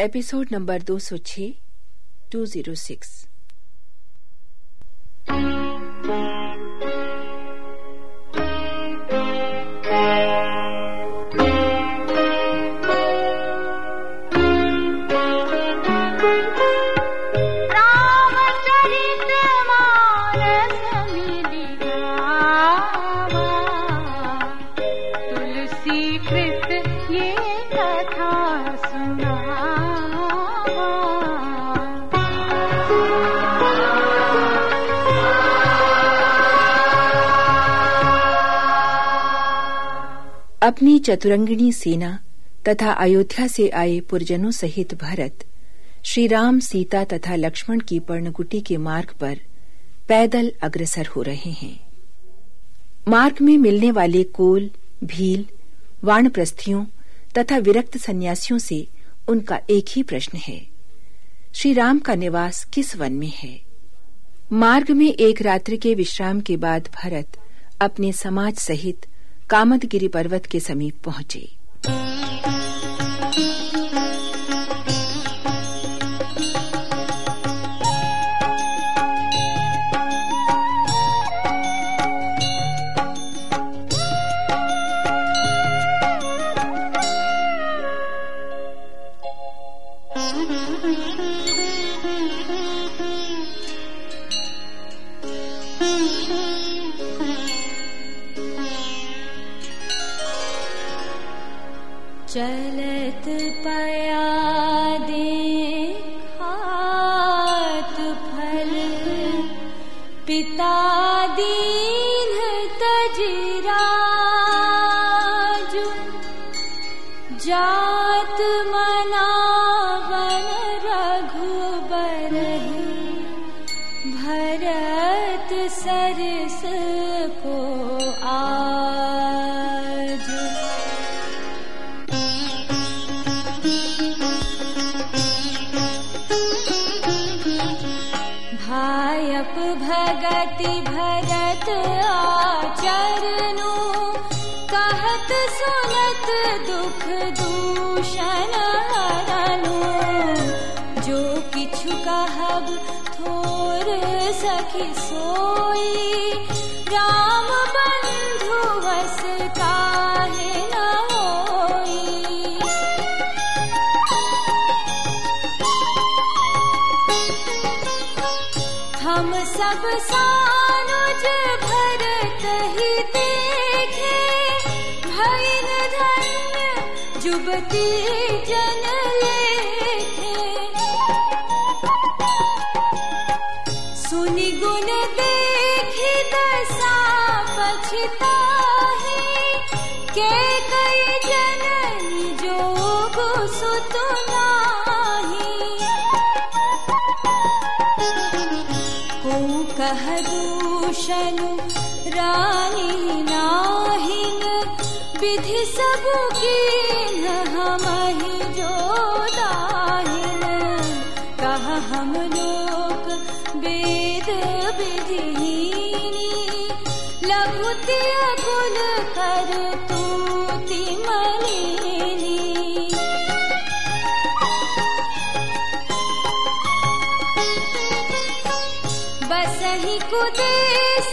Episode number दो सौ छ टू ज़ीरो सिक्स अपनी चतुरंगिणी सेना तथा अयोध्या से आए पुरजनों सहित भरत श्री राम सीता तथा लक्ष्मण की पर्णकुटी के मार्ग पर पैदल अग्रसर हो रहे हैं। मार्ग में मिलने वाले कोल, भील वाणप्रस्थियों तथा विरक्त सन्यासियों से उनका एक ही प्रश्न है श्री राम का निवास किस वन में है? मार्ग में एक रात्रि के विश्राम के बाद भरत अपने समाज सहित कामदगिरी पर्वत के समीप पहुँचे। चलत पया फल। पिता दीन तजरा भगति भरत आचरनु कहत सुनत दुख दूषण हरनु जो किछु कहब थोर सखी सोई। राम जुबती जन सुनि गुण देखी दशा पछताही के हम लोग वेद विधिहीनी। लघुति कुल कर तूति मलिनी। बसही को देश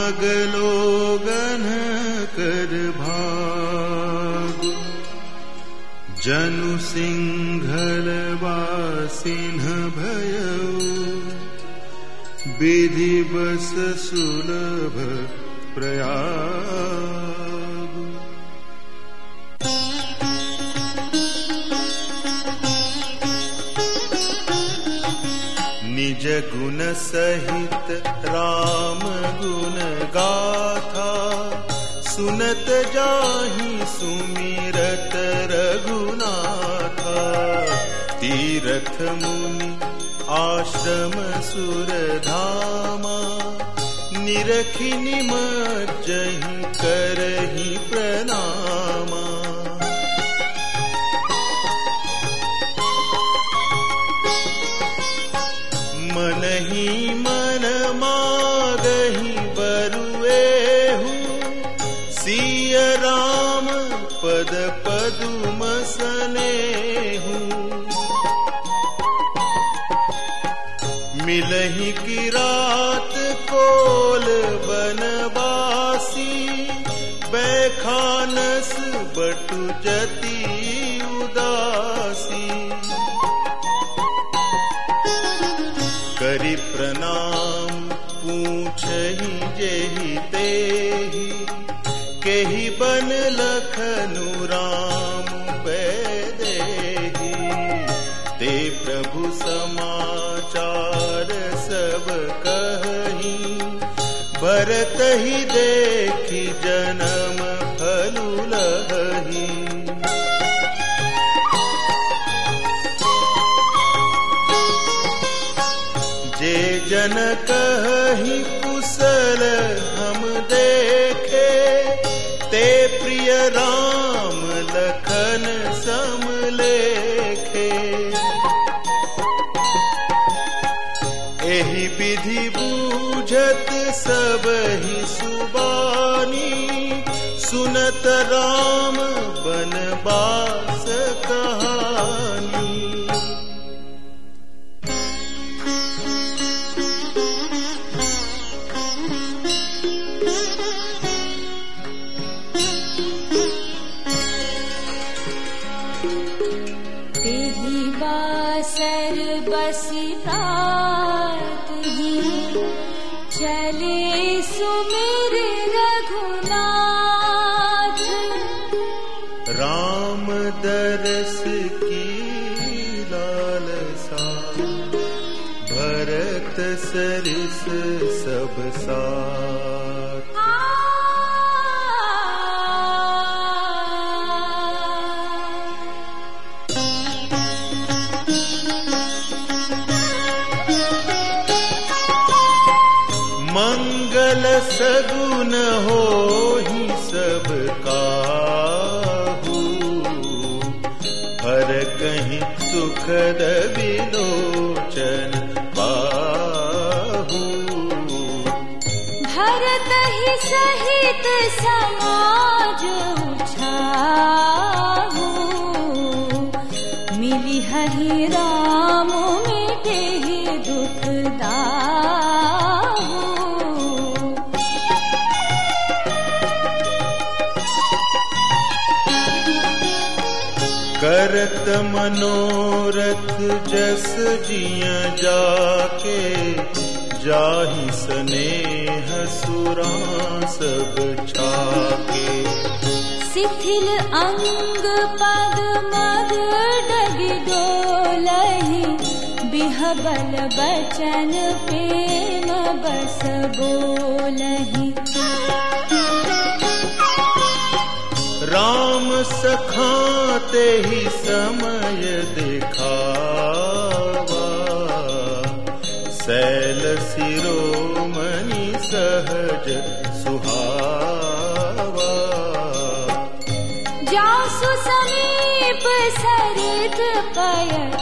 मगलोगन कर भाग। जनु सिंघल सिंह भय। विधि बस सुलभ प्रयाग। गुण सहित राम गुण गाथा। सुनत जाहि सुमिरत रघुनाथा। तीरथ आश्रम सुरधामा निरखि निमज्जहि करहि प्रणामा पदुम सनेहू मिलही की रात कोल बनवासी बैखानस बटु जती उदासी। करी प्रणाम भरत ही देखी जन्म फलु लही जे जन कही कुशल हम देखे, ते प्रिय राम लखन सगुन हो ही सब काहू। हर कहीं सुखद विलोचन पाहू। भरत ही सहित समाज उछाहू। मिली हहि राम मिटे ही करत मनोरथ जस जिय जाके जाहि स्नेह सुरा सब छाके। शिथिल अंग पद मद डग डोलहि बिहबल बचन प्रेम बस बोलहि। राम सखाते ही समय दिखावा। शैल शिरोमणि सहज सुहावा। जासु समीप सरित पयतीरा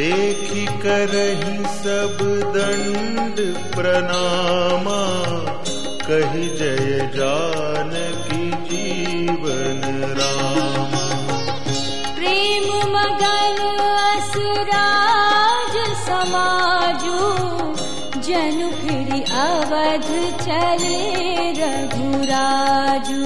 देखी करही सब दंड प्रणामा, कही जय जान की जीवन रामा। प्रेम मगन असुराज समाजू, जनु फिर अवध चले रघुराजू।